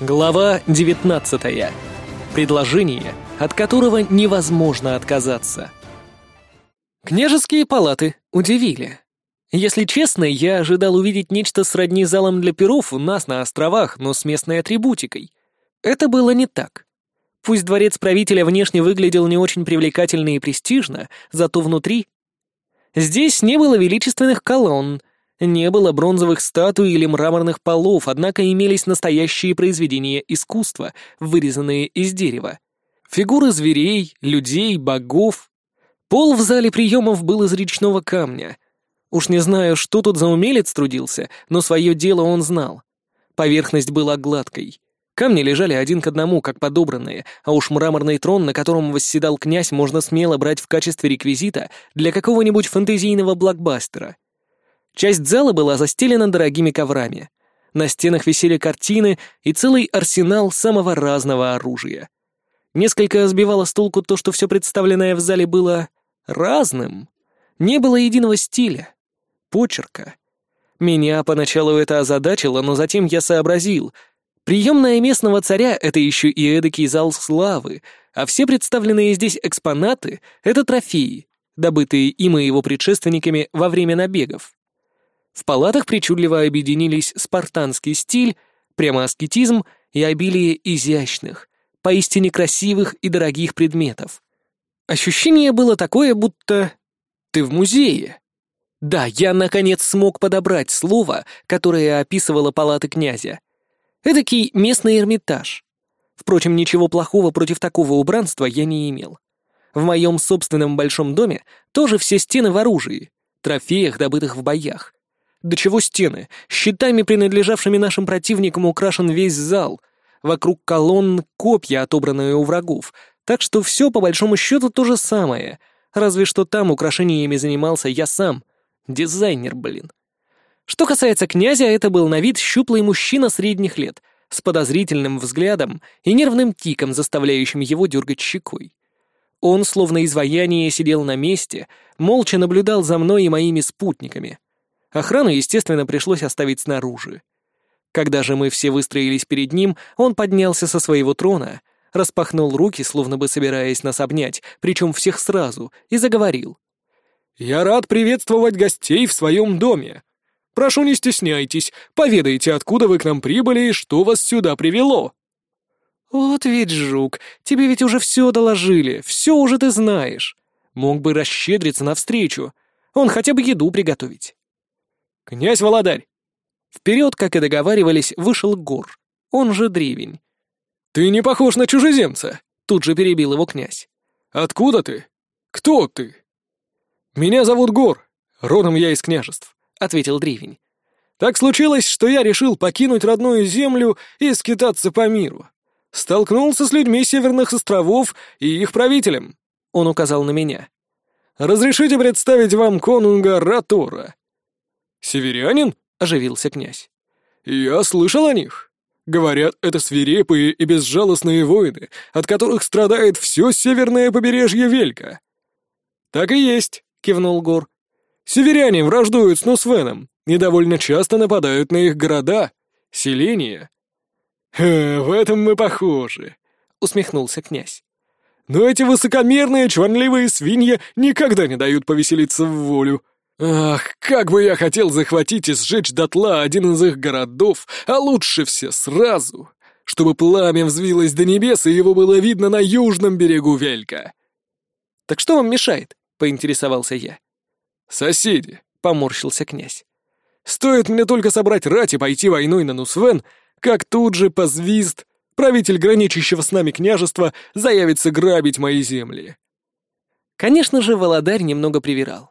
Глава 19. Предложение, от которого невозможно отказаться. Княжеские палаты удивили. Если честно, я ожидал увидеть нечто сродни залом для перов у нас на островах, но с местной атрибутикой. Это было не так. Пусть дворец правителя внешне выглядел не очень привлекательно и престижно, зато внутри... Здесь не было величественных колонн, не было бронзовых статуй или мраморных полов, однако имелись настоящие произведения искусства, вырезанные из дерева. Фигуры зверей, людей, богов. Пол в зале приемов был из речного камня. Уж не знаю, что тут за умелец трудился, но свое дело он знал. Поверхность была гладкой. Камни лежали один к одному, как подобранные, а уж мраморный трон, на котором восседал князь, можно смело брать в качестве реквизита для какого-нибудь фэнтезийного блокбастера. Часть зала была застелена дорогими коврами. На стенах висели картины и целый арсенал самого разного оружия. Несколько сбивало с толку то, что все представленное в зале было разным. Не было единого стиля, почерка. Меня поначалу это озадачило, но затем я сообразил. Приемная местного царя — это еще и эдакий зал славы, а все представленные здесь экспонаты — это трофеи, добытые им и его предшественниками во время набегов. В палатах причудливо объединились спартанский стиль, прямо аскетизм и обилие изящных, поистине красивых и дорогих предметов. Ощущение было такое, будто ты в музее. Да, я наконец смог подобрать слово, которое описывало палаты князя. Эдакий местный Эрмитаж. Впрочем, ничего плохого против такого убранства я не имел. В моем собственном большом доме тоже все стены в оружии, трофеях, добытых в боях. До чего стены? Щитами, принадлежавшими нашим противникам, украшен весь зал. Вокруг колонн копья, отобранные у врагов. Так что все, по большому счету, то же самое. Разве что там украшениями занимался я сам. Дизайнер, блин. Что касается князя, это был на вид щуплый мужчина средних лет, с подозрительным взглядом и нервным тиком, заставляющим его дергать щекой. Он, словно изваяние, сидел на месте, молча наблюдал за мной и моими спутниками — Охрану, естественно, пришлось оставить снаружи. Когда же мы все выстроились перед ним, он поднялся со своего трона, распахнул руки, словно бы собираясь нас обнять, причем всех сразу, и заговорил. «Я рад приветствовать гостей в своем доме. Прошу, не стесняйтесь, поведайте, откуда вы к нам прибыли и что вас сюда привело». «Вот ведь жук, тебе ведь уже все доложили, все уже ты знаешь. Мог бы расщедриться навстречу, он хотя бы еду приготовить». «Князь Володарь!» Вперед, как и договаривались, вышел Гор, он же Древень. «Ты не похож на чужеземца!» — тут же перебил его князь. «Откуда ты? Кто ты?» «Меня зовут Гор, родом я из княжеств», — ответил Древень. «Так случилось, что я решил покинуть родную землю и скитаться по миру. Столкнулся с людьми северных островов и их правителем», — он указал на меня. «Разрешите представить вам конунга Ратора, «Северянин?» — оживился князь. «Я слышал о них. Говорят, это свирепые и безжалостные воины, от которых страдает все северное побережье Велька». «Так и есть», — кивнул Гор. «Северяне враждуют с Нусвеном и довольно часто нападают на их города, селения». «Э, «В этом мы похожи», — усмехнулся князь. «Но эти высокомерные, чванливые свиньи никогда не дают повеселиться в волю». Ах, как бы я хотел захватить и сжечь дотла один из их городов, а лучше все сразу, чтобы пламя взвилось до небес, и его было видно на южном берегу Велька. «Так что вам мешает?» — поинтересовался я. «Соседи», — поморщился князь. «Стоит мне только собрать рать и пойти войной на Нусвен, как тут же позвист правитель граничащего с нами княжества заявится грабить мои земли». Конечно же, Володарь немного привирал.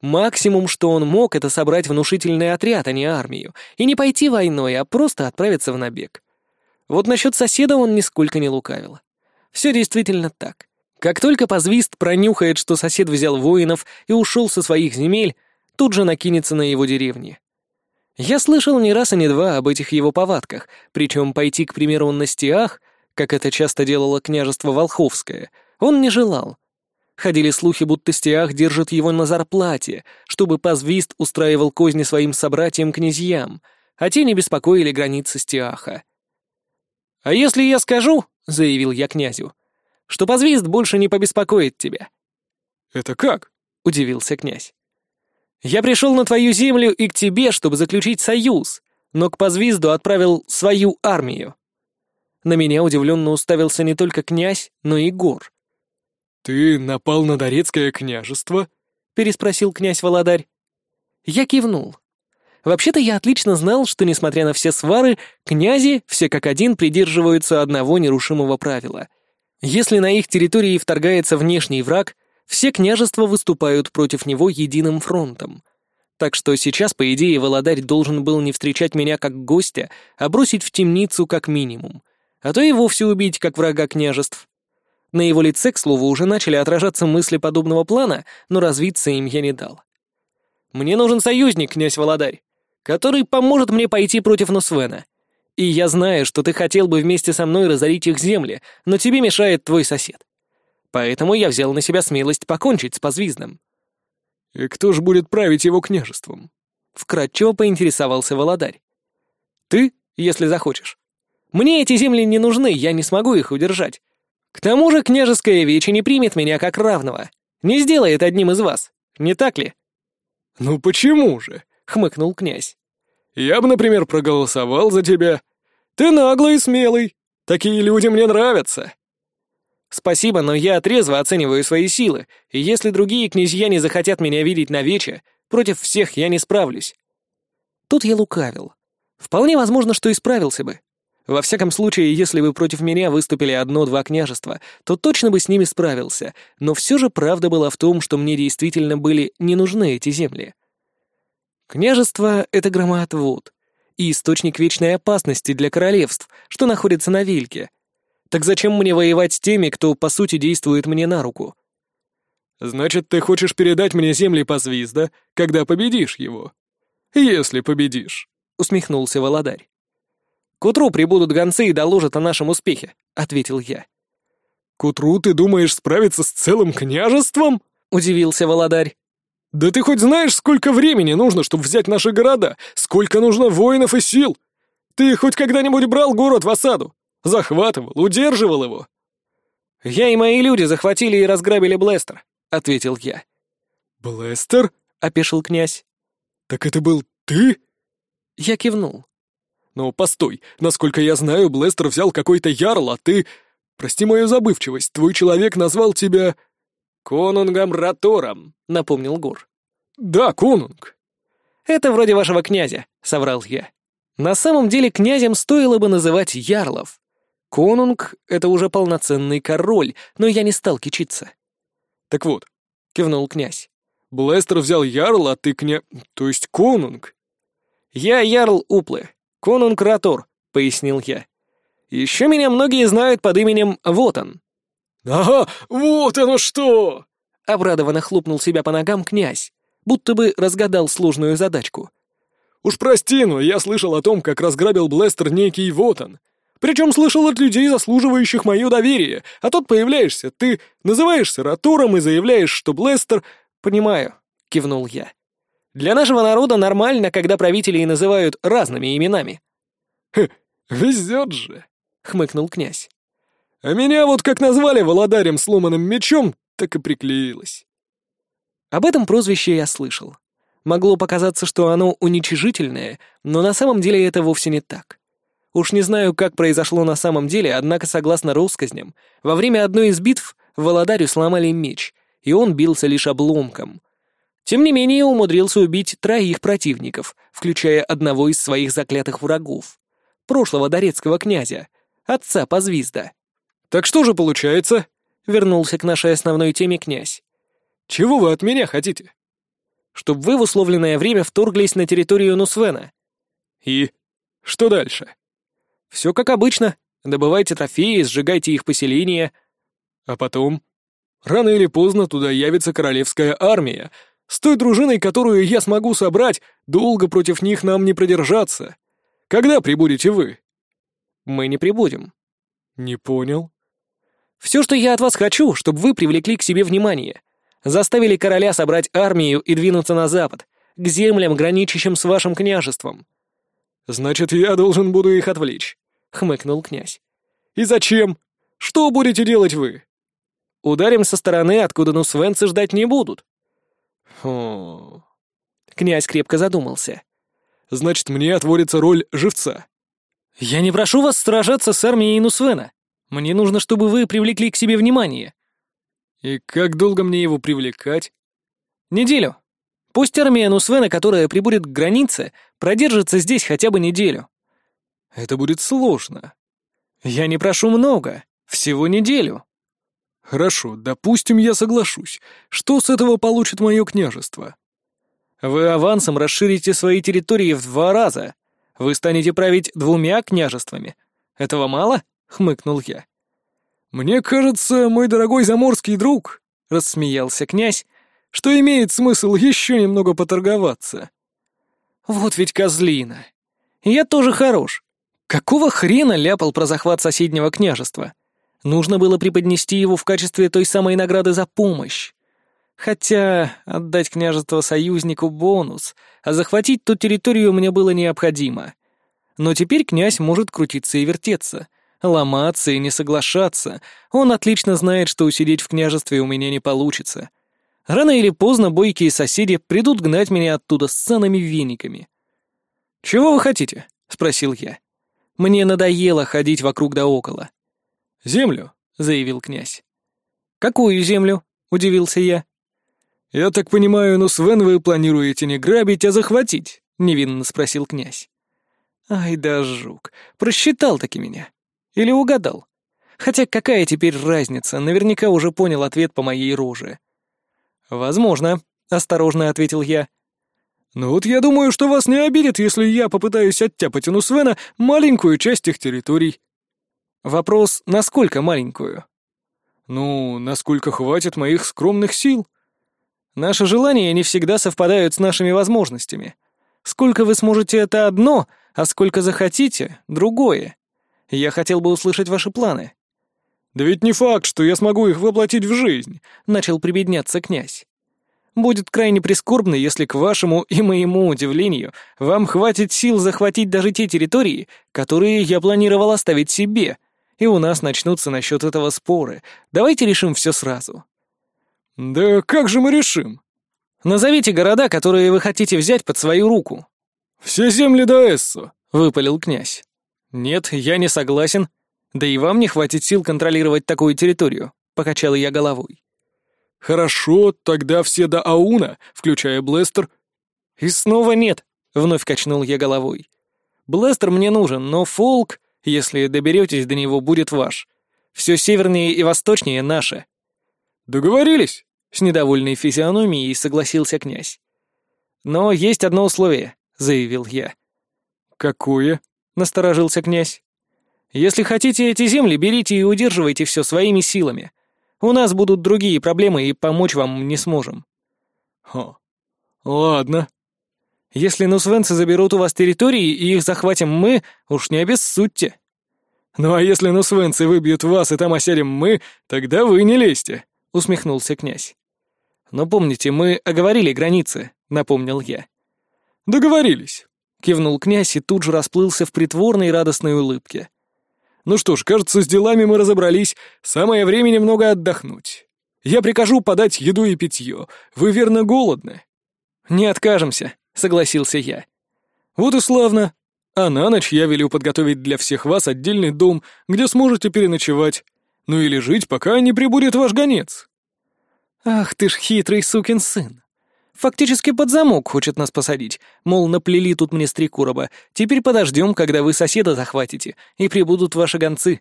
Максимум, что он мог, это собрать внушительный отряд, а не армию, и не пойти войной, а просто отправиться в набег. Вот насчет соседа он нисколько не лукавил. Все действительно так. Как только позвист пронюхает, что сосед взял воинов и ушел со своих земель, тут же накинется на его деревни. Я слышал не раз и не два об этих его повадках, причем пойти, к примеру, на стиах, как это часто делало княжество Волховское, он не желал — Ходили слухи, будто Стиах держит его на зарплате, чтобы позвист устраивал козни своим собратьям-князьям, а те не беспокоили границы Стиаха. «А если я скажу, — заявил я князю, — что позвист больше не побеспокоит тебя?» «Это как?» — удивился князь. «Я пришел на твою землю и к тебе, чтобы заключить союз, но к Пазвизду отправил свою армию». На меня удивленно уставился не только князь, но и Гор — «Ты напал на Дорецкое княжество?» — переспросил князь-володарь. Я кивнул. Вообще-то я отлично знал, что, несмотря на все свары, князи, все как один, придерживаются одного нерушимого правила. Если на их территории вторгается внешний враг, все княжества выступают против него единым фронтом. Так что сейчас, по идее, Володарь должен был не встречать меня как гостя, а бросить в темницу как минимум, а то и вовсе убить как врага княжеств. На его лице, к слову, уже начали отражаться мысли подобного плана, но развиться им я не дал. «Мне нужен союзник, князь Володарь, который поможет мне пойти против Носвена. И я знаю, что ты хотел бы вместе со мной разорить их земли, но тебе мешает твой сосед. Поэтому я взял на себя смелость покончить с позвизным». «И кто же будет править его княжеством?» — вкратчиво поинтересовался Володарь. «Ты, если захочешь. Мне эти земли не нужны, я не смогу их удержать. К тому же княжеская вечи не примет меня как равного, не сделает одним из вас, не так ли?» «Ну почему же?» — хмыкнул князь. «Я бы, например, проголосовал за тебя. Ты наглый и смелый. Такие люди мне нравятся». «Спасибо, но я трезво оцениваю свои силы, и если другие князья не захотят меня видеть на вече, против всех я не справлюсь». Тут я лукавил. Вполне возможно, что исправился бы. Во всяком случае, если бы против меня выступили одно-два княжества, то точно бы с ними справился, но все же правда была в том, что мне действительно были не нужны эти земли. Княжество — это громоотвод и источник вечной опасности для королевств, что находится на Вильке. Так зачем мне воевать с теми, кто, по сути, действует мне на руку? «Значит, ты хочешь передать мне земли по звезда, когда победишь его?» «Если победишь», — усмехнулся Володарь. «К утру прибудут гонцы и доложат о нашем успехе», — ответил я. «К утру ты думаешь справиться с целым княжеством?» — удивился Володарь. «Да ты хоть знаешь, сколько времени нужно, чтобы взять наши города? Сколько нужно воинов и сил? Ты хоть когда-нибудь брал город в осаду? Захватывал, удерживал его?» «Я и мои люди захватили и разграбили Блестер», — ответил я. «Блестер?» — опешил князь. «Так это был ты?» Я кивнул. Но постой, насколько я знаю, Блэстер взял какой-то ярл, а ты... Прости мою забывчивость, твой человек назвал тебя... «Конунгом Ратором», — напомнил Гор. «Да, конунг». «Это вроде вашего князя», — соврал я. «На самом деле князем стоило бы называть ярлов. Конунг — это уже полноценный король, но я не стал кичиться». «Так вот», — кивнул князь. «Блэстер взял ярл, а ты кня... то есть конунг». «Я ярл Уплы», «Конун Кратор», — пояснил я. «Еще меня многие знают под именем Вотон. «Ага, вот оно что!» — обрадованно хлопнул себя по ногам князь, будто бы разгадал сложную задачку. «Уж прости, но я слышал о том, как разграбил Блестер некий Вотон. Причем слышал от людей, заслуживающих мое доверие, а тут появляешься, ты называешься Ратуром и заявляешь, что Блестер...» «Понимаю», — кивнул я. Для нашего народа нормально, когда правителей называют разными именами». «Хе, везет же!» — хмыкнул князь. «А меня вот как назвали володарем сломанным мечом, так и приклеилось». Об этом прозвище я слышал. Могло показаться, что оно уничижительное, но на самом деле это вовсе не так. Уж не знаю, как произошло на самом деле, однако, согласно россказням, во время одной из битв Володарю сломали меч, и он бился лишь обломком, тем не менее, умудрился убить троих противников, включая одного из своих заклятых врагов, прошлого дорецкого князя, отца Позвизда. «Так что же получается?» — вернулся к нашей основной теме князь. «Чего вы от меня хотите?» «Чтоб вы в условленное время вторглись на территорию Нусвена». «И? Что дальше?» «Все как обычно. Добывайте трофеи, сжигайте их поселения». «А потом?» «Рано или поздно туда явится королевская армия, с той дружиной, которую я смогу собрать, долго против них нам не продержаться. Когда прибудете вы?» «Мы не прибудем». «Не понял». «Все, что я от вас хочу, чтобы вы привлекли к себе внимание. Заставили короля собрать армию и двинуться на запад, к землям, граничащим с вашим княжеством». «Значит, я должен буду их отвлечь», — хмыкнул князь. «И зачем? Что будете делать вы?» «Ударим со стороны, откуда нусвенцы ждать не будут. Хм. Князь крепко задумался. Значит, мне отводится роль живца. Я не прошу вас сражаться с армией Инусвена. Мне нужно, чтобы вы привлекли к себе внимание. И как долго мне его привлекать? Неделю. Пусть армия Нусвена, которая прибудет к границе, продержится здесь хотя бы неделю. Это будет сложно. Я не прошу много. Всего неделю. «Хорошо, допустим, я соглашусь. Что с этого получит мое княжество?» «Вы авансом расширите свои территории в два раза. Вы станете править двумя княжествами. Этого мало?» — хмыкнул я. «Мне кажется, мой дорогой заморский друг», — рассмеялся князь, «что имеет смысл еще немного поторговаться». «Вот ведь козлина! Я тоже хорош. Какого хрена ляпал про захват соседнего княжества?» Нужно было преподнести его в качестве той самой награды за помощь. Хотя отдать княжество союзнику бонус, а захватить ту территорию мне было необходимо. Но теперь князь может крутиться и вертеться, ломаться и не соглашаться. Он отлично знает, что усидеть в княжестве у меня не получится. Рано или поздно бойкие соседи придут гнать меня оттуда с ценными вениками. «Чего вы хотите?» — спросил я. Мне надоело ходить вокруг да около. «Землю», — заявил князь. «Какую землю?» — удивился я. «Я так понимаю, ну Свен вы планируете не грабить, а захватить?» — невинно спросил князь. «Ай да жук, просчитал-таки меня. Или угадал. Хотя какая теперь разница, наверняка уже понял ответ по моей роже». «Возможно», — осторожно ответил я. «Ну вот я думаю, что вас не обидит, если я попытаюсь оттяпать у Нусвена маленькую часть их территорий», Вопрос, насколько маленькую? Ну, насколько хватит моих скромных сил. Наши желания не всегда совпадают с нашими возможностями. Сколько вы сможете — это одно, а сколько захотите — другое. Я хотел бы услышать ваши планы». «Да ведь не факт, что я смогу их воплотить в жизнь», — начал прибедняться князь. «Будет крайне прискорбно, если, к вашему и моему удивлению, вам хватит сил захватить даже те территории, которые я планировал оставить себе», и у нас начнутся насчет этого споры. Давайте решим все сразу». «Да как же мы решим?» «Назовите города, которые вы хотите взять под свою руку». «Все земли до Эссо», — выпалил князь. «Нет, я не согласен. Да и вам не хватит сил контролировать такую территорию», — покачал я головой. «Хорошо, тогда все до Ауна, включая Блестер». «И снова нет», — вновь качнул я головой. «Блестер мне нужен, но Фолк...» Если доберетесь до него, будет ваш. Все севернее и восточнее наше». «Договорились?» — с недовольной физиономией согласился князь. «Но есть одно условие», — заявил я. «Какое?» — насторожился князь. «Если хотите эти земли, берите и удерживайте все своими силами. У нас будут другие проблемы, и помочь вам не сможем». «Хо. Ладно», если нусвенцы заберут у вас территории и их захватим мы, уж не обессудьте. Ну а если нусвенцы выбьют вас и там оселим мы, тогда вы не лезьте, усмехнулся князь. Но помните, мы оговорили границы, напомнил я. Договорились, кивнул князь и тут же расплылся в притворной радостной улыбке. Ну что ж, кажется, с делами мы разобрались, самое время немного отдохнуть. Я прикажу подать еду и питье. Вы верно голодны? Не откажемся, согласился я. «Вот и славно. А на ночь я велю подготовить для всех вас отдельный дом, где сможете переночевать. Ну или жить, пока не прибудет ваш гонец». «Ах ты ж хитрый сукин сын. Фактически под замок хочет нас посадить, мол, наплели тут мне стрекуроба, теперь подождем, когда вы соседа захватите, и прибудут ваши гонцы.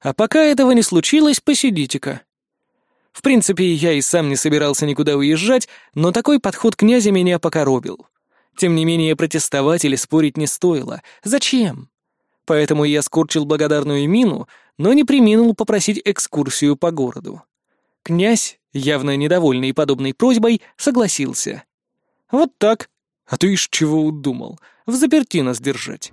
А пока этого не случилось, посидите-ка». В принципе, я и сам не собирался никуда уезжать, но такой подход князя меня покоробил. Тем не менее, протестовать или спорить не стоило. Зачем? Поэтому я скорчил благодарную мину, но не приминул попросить экскурсию по городу. Князь, явно недовольный подобной просьбой, согласился. «Вот так. А ты ж чего удумал? В заперти нас держать».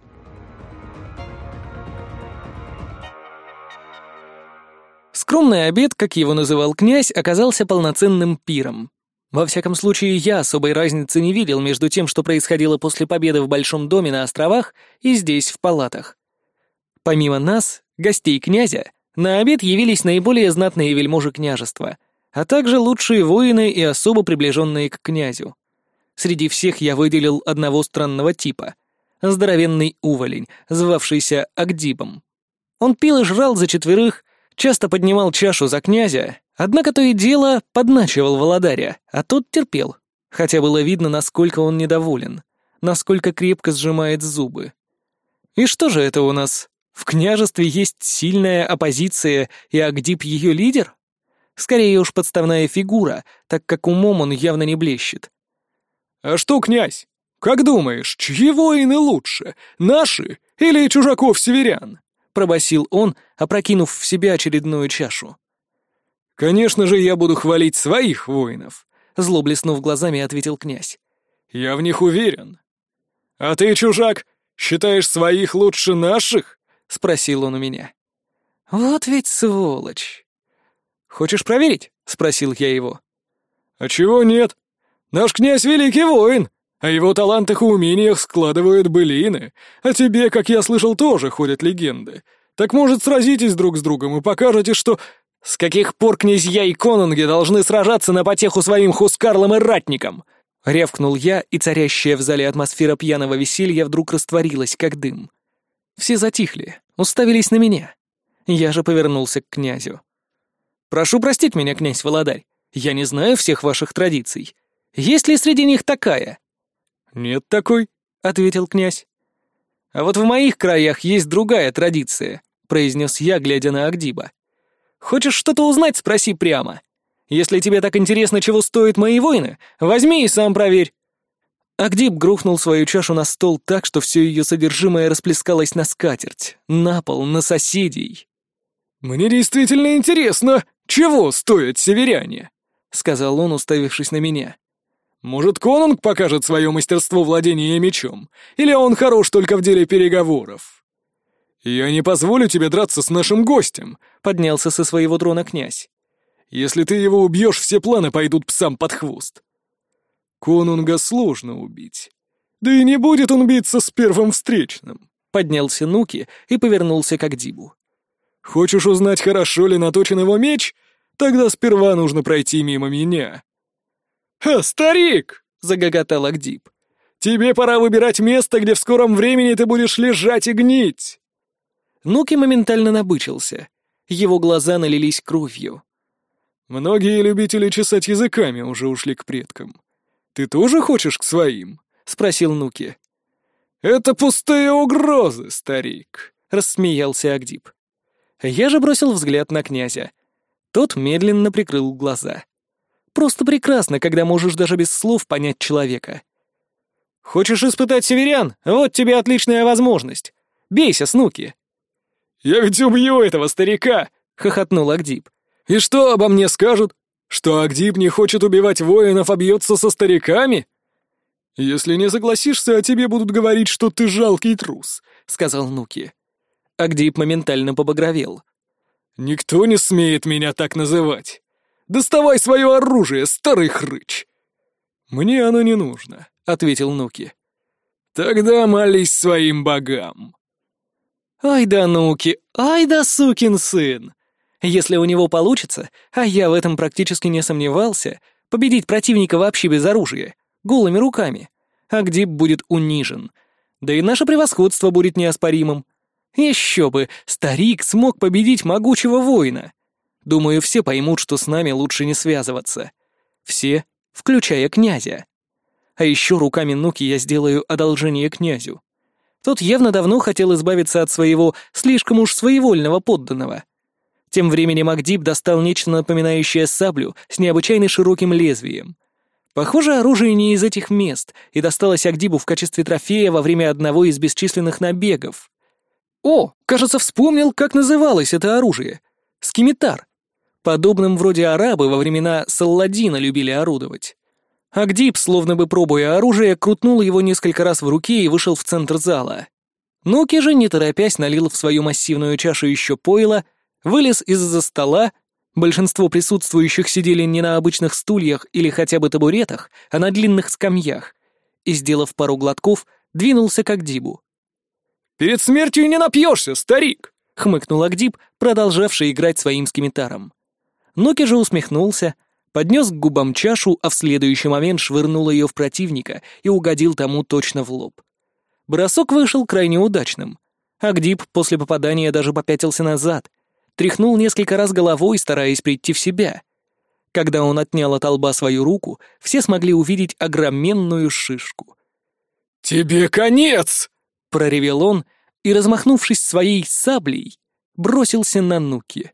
Скромный обед, как его называл князь, оказался полноценным пиром. Во всяком случае, я особой разницы не видел между тем, что происходило после победы в Большом доме на островах и здесь, в палатах. Помимо нас, гостей князя, на обед явились наиболее знатные вельможи княжества, а также лучшие воины и особо приближенные к князю. Среди всех я выделил одного странного типа — здоровенный уволень, звавшийся Агдибом. Он пил и жрал за четверых, часто поднимал чашу за князя Однако то и дело подначивал Володаря, а тот терпел, хотя было видно, насколько он недоволен, насколько крепко сжимает зубы. И что же это у нас? В княжестве есть сильная оппозиция, и Агдип ее лидер? Скорее уж подставная фигура, так как умом он явно не блещет. «А что, князь, как думаешь, чьи воины лучше, наши или чужаков-северян?» — пробасил он, опрокинув в себя очередную чашу. «Конечно же, я буду хвалить своих воинов», — зло блеснув глазами, ответил князь. «Я в них уверен». «А ты, чужак, считаешь своих лучше наших?» — спросил он у меня. «Вот ведь сволочь!» «Хочешь проверить?» — спросил я его. «А чего нет? Наш князь — великий воин, а его талантах и умениях складывают былины, а тебе, как я слышал, тоже ходят легенды. Так, может, сразитесь друг с другом и покажете, что...» С каких пор князья и конунги должны сражаться на потеху своим хускарлам и ратникам? Ревкнул я, и царящая в зале атмосфера пьяного веселья вдруг растворилась, как дым. Все затихли, уставились на меня. Я же повернулся к князю. «Прошу простить меня, князь Володарь, я не знаю всех ваших традиций. Есть ли среди них такая?» «Нет такой», — ответил князь. «А вот в моих краях есть другая традиция», — произнес я, глядя на Агдиба. Хочешь что-то узнать, спроси прямо. Если тебе так интересно, чего стоят мои воины, возьми и сам проверь». Агдиб грохнул свою чашу на стол так, что все ее содержимое расплескалось на скатерть, на пол, на соседей. «Мне действительно интересно, чего стоят северяне?» — сказал он, уставившись на меня. «Может, Конунг покажет свое мастерство владения мечом? Или он хорош только в деле переговоров?» «Я не позволю тебе драться с нашим гостем», — поднялся со своего трона князь. «Если ты его убьешь, все планы пойдут псам под хвост». «Конунга сложно убить. Да и не будет он биться с первым встречным», — поднялся Нуки и повернулся к Дибу. «Хочешь узнать, хорошо ли наточен его меч? Тогда сперва нужно пройти мимо меня». «Ха, старик!» — загоготал Агдиб. «Тебе пора выбирать место, где в скором времени ты будешь лежать и гнить!» Нуки моментально набычился. Его глаза налились кровью. «Многие любители чесать языками уже ушли к предкам. Ты тоже хочешь к своим?» — спросил Нуки. «Это пустые угрозы, старик», — рассмеялся Агдип. Я же бросил взгляд на князя. Тот медленно прикрыл глаза. «Просто прекрасно, когда можешь даже без слов понять человека». «Хочешь испытать северян? Вот тебе отличная возможность. Бейся, снуки!» «Я ведь убью этого старика!» — хохотнул Агдиб. «И что обо мне скажут? Что Агдиб не хочет убивать воинов, а бьется со стариками?» «Если не согласишься, о тебе будут говорить, что ты жалкий трус», — сказал Нуки. Агдип моментально побагровел. «Никто не смеет меня так называть. Доставай свое оружие, старый хрыч!» «Мне оно не нужно», — ответил Нуки. «Тогда молись своим богам», «Ай да нуки, ай да сукин сын!» Если у него получится, а я в этом практически не сомневался, победить противника вообще без оружия, голыми руками, а Гдиб будет унижен. Да и наше превосходство будет неоспоримым. Еще бы, старик смог победить могучего воина. Думаю, все поймут, что с нами лучше не связываться. Все, включая князя. А еще руками Нуки я сделаю одолжение князю. Тот явно давно хотел избавиться от своего слишком уж своевольного подданного. Тем временем Агдиб достал нечто напоминающее саблю с необычайно широким лезвием. Похоже, оружие не из этих мест и досталось Агдибу в качестве трофея во время одного из бесчисленных набегов. О, кажется, вспомнил, как называлось это оружие. Скимитар. Подобным вроде арабы во времена Салладина любили орудовать. Агдип, словно бы пробуя оружие, крутнул его несколько раз в руке и вышел в центр зала. Нуки же, не торопясь, налил в свою массивную чашу еще пойло, вылез из-за стола, большинство присутствующих сидели не на обычных стульях или хотя бы табуретах, а на длинных скамьях, и, сделав пару глотков, двинулся к Агдибу. «Перед смертью не напьешься, старик!» — хмыкнул Агдиб, продолжавший играть своим скимитаром. Нуки же усмехнулся — поднес к губам чашу, а в следующий момент швырнул ее в противника и угодил тому точно в лоб. Бросок вышел крайне удачным. Агдип после попадания даже попятился назад, тряхнул несколько раз головой, стараясь прийти в себя. Когда он отнял от лба свою руку, все смогли увидеть огроменную шишку. «Тебе конец!» — проревел он, и, размахнувшись своей саблей, бросился на Нуки.